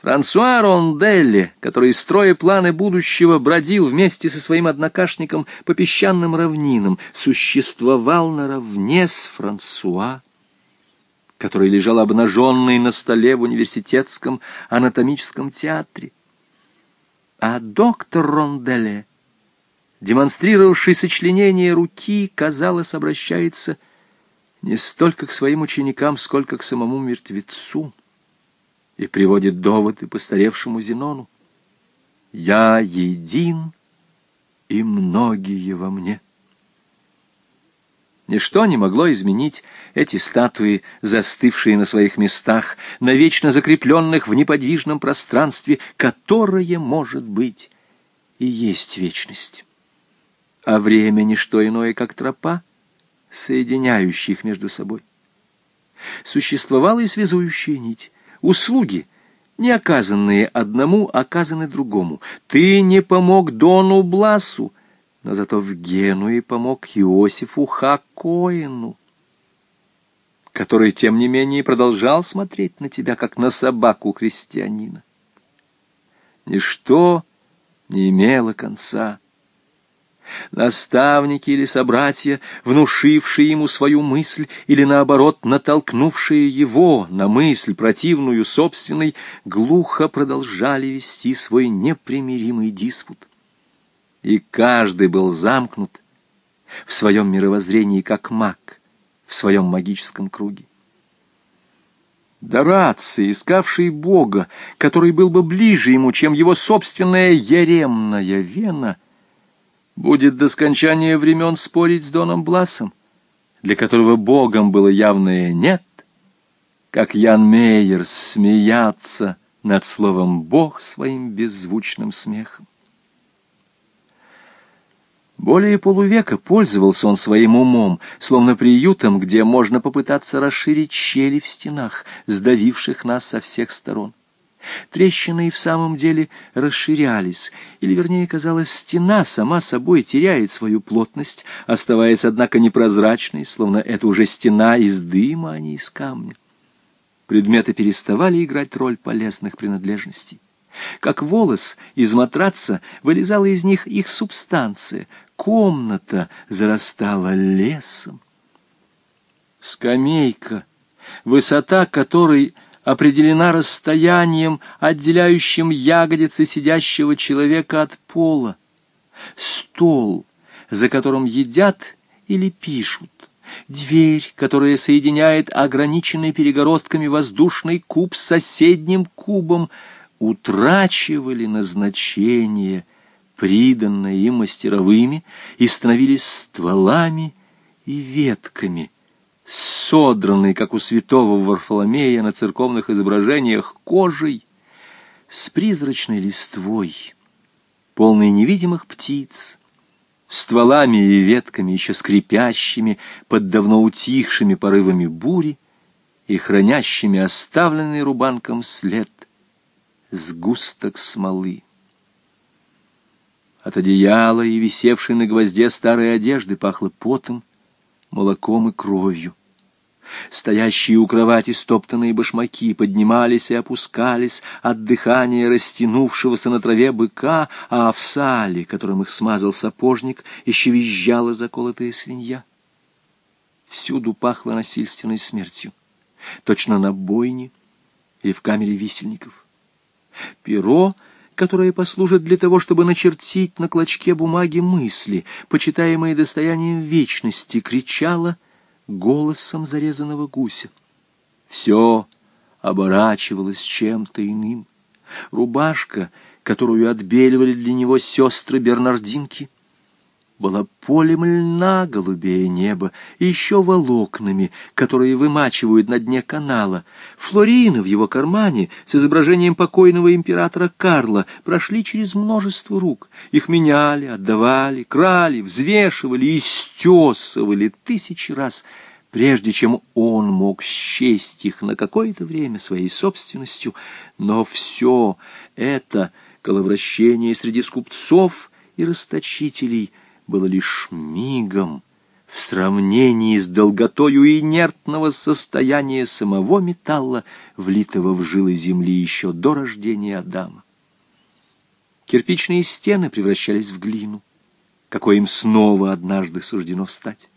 Франсуа Ронделле, который, строя планы будущего, бродил вместе со своим однокашником по песчаным равнинам, существовал наравне с Франсуа, который лежал обнаженный на столе в университетском анатомическом театре. А доктор Ронделле, демонстрировавший сочленение руки, казалось, обращается не столько к своим ученикам, сколько к самому мертвецу и приводит доводы постаревшему Зенону. «Я един, и многие во мне». Ничто не могло изменить эти статуи, застывшие на своих местах, навечно закрепленных в неподвижном пространстве, которое, может быть, и есть вечность. А время — ничто иное, как тропа, соединяющая их между собой. Существовала и связующая нить, Услуги, не оказанные одному, оказаны другому. Ты не помог Дону Бласу, но зато в Генуе помог Иосифу Хакоину, который, тем не менее, продолжал смотреть на тебя, как на собаку христианина. Ничто не имело конца. Наставники или собратья, внушившие ему свою мысль или, наоборот, натолкнувшие его на мысль, противную собственной, глухо продолжали вести свой непримиримый диспут. И каждый был замкнут в своем мировоззрении, как маг в своем магическом круге. Дораций, искавший Бога, который был бы ближе ему, чем его собственная яремная вена — будет до скончания времен спорить с Доном Бласом, для которого Богом было явное «нет», как Ян Мейер смеяться над словом «Бог» своим беззвучным смехом. Более полувека пользовался он своим умом, словно приютом, где можно попытаться расширить щели в стенах, сдавивших нас со всех сторон. Трещины и в самом деле расширялись, или, вернее, казалось, стена сама собой теряет свою плотность, оставаясь, однако, непрозрачной, словно это уже стена из дыма, а не из камня. Предметы переставали играть роль полезных принадлежностей. Как волос из матраца вылезала из них их субстанция, комната зарастала лесом. Скамейка, высота которой определена расстоянием, отделяющим ягодицы сидящего человека от пола. Стол, за которым едят или пишут. Дверь, которая соединяет ограниченный перегородками воздушный куб с соседним кубом, утрачивали назначение, приданное им мастеровыми, и становились стволами и ветками — содранный, как у святого Варфоломея на церковных изображениях, кожей, с призрачной листвой, полной невидимых птиц, стволами и ветками, еще скрипящими под давно утихшими порывами бури и хранящими оставленный рубанком след сгусток смолы. От одеяла и висевшей на гвозде старой одежды пахло потом, молоком и кровью. Стоящие у кровати стоптанные башмаки поднимались и опускались от дыхания растянувшегося на траве быка, а в сале, которым их смазал сапожник, еще визжала заколотая свинья. Всюду пахло насильственной смертью, точно на бойне или в камере висельников. Перо которое послужит для того, чтобы начертить на клочке бумаги мысли, почитаемые достоянием вечности, кричало — голосом зарезанного гуся. Все оборачивалось чем-то иным. Рубашка, которую отбеливали для него сестры Бернардинки — была полем льна голубее неба и еще волокнами, которые вымачивают на дне канала. Флорины в его кармане с изображением покойного императора Карла прошли через множество рук. Их меняли, отдавали, крали, взвешивали и стесывали тысячи раз, прежде чем он мог счесть их на какое-то время своей собственностью. Но все это коловращение среди скупцов и расточителей — было лишь мигом в сравнении с долготою инертного состояния самого металла, влитого в жилы земли еще до рождения Адама. Кирпичные стены превращались в глину, какой им снова однажды суждено встать.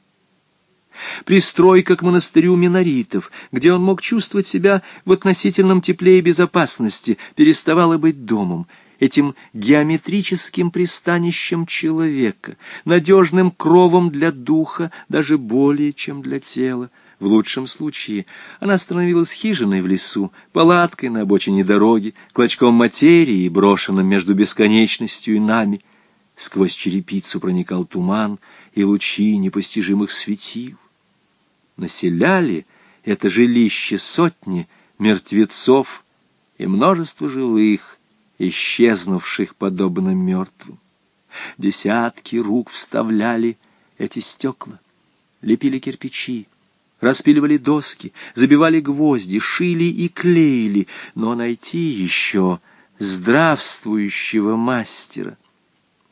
Пристройка к монастырю миноритов, где он мог чувствовать себя в относительном тепле и безопасности, переставала быть домом — этим геометрическим пристанищем человека, надежным кровом для духа, даже более, чем для тела. В лучшем случае она становилась хижиной в лесу, палаткой на обочине дороги, клочком материи, брошенным между бесконечностью и нами. Сквозь черепицу проникал туман и лучи непостижимых светил. Населяли это жилище сотни мертвецов и множество живых, исчезнувших подобно мертвым. Десятки рук вставляли эти стекла, лепили кирпичи, распиливали доски, забивали гвозди, шили и клеили, но найти еще здравствующего мастера,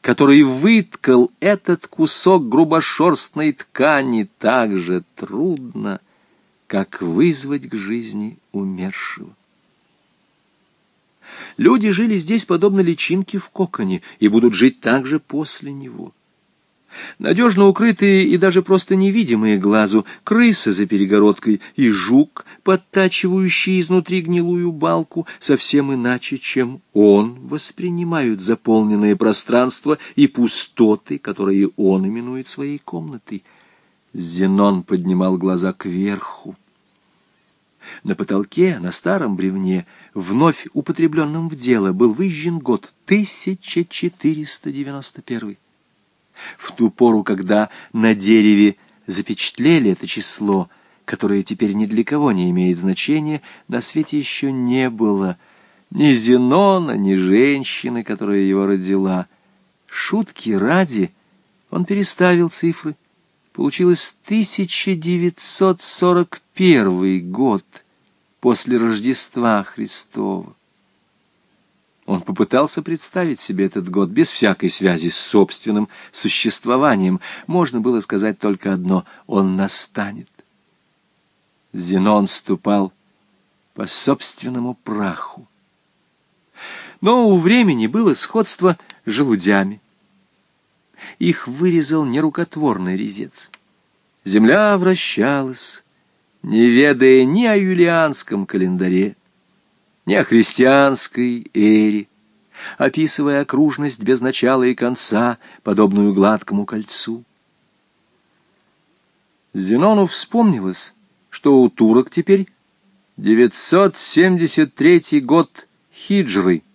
который выткал этот кусок грубошерстной ткани так же трудно, как вызвать к жизни умершего. Люди жили здесь подобно личинке в коконе и будут жить также после него. Надежно укрытые и даже просто невидимые глазу крысы за перегородкой и жук, подтачивающий изнутри гнилую балку, совсем иначе, чем он, воспринимают заполненное пространство и пустоты, которые он именует своей комнатой. Зенон поднимал глаза кверху. На потолке, на старом бревне, вновь употребленном в дело, был выжжен год 1491. В ту пору, когда на дереве запечатлели это число, которое теперь ни для кого не имеет значения, на свете еще не было ни Зенона, ни женщины, которая его родила. Шутки ради он переставил цифры. Получилось 1941 год — после Рождества Христова. Он попытался представить себе этот год без всякой связи с собственным существованием. Можно было сказать только одно — он настанет. Зенон ступал по собственному праху. Но у времени было сходство с желудями. Их вырезал нерукотворный резец. Земля вращалась, не ведая ни о юлианском календаре, ни о христианской эре, описывая окружность без начала и конца, подобную гладкому кольцу. Зенону вспомнилось, что у турок теперь 973 год хиджры —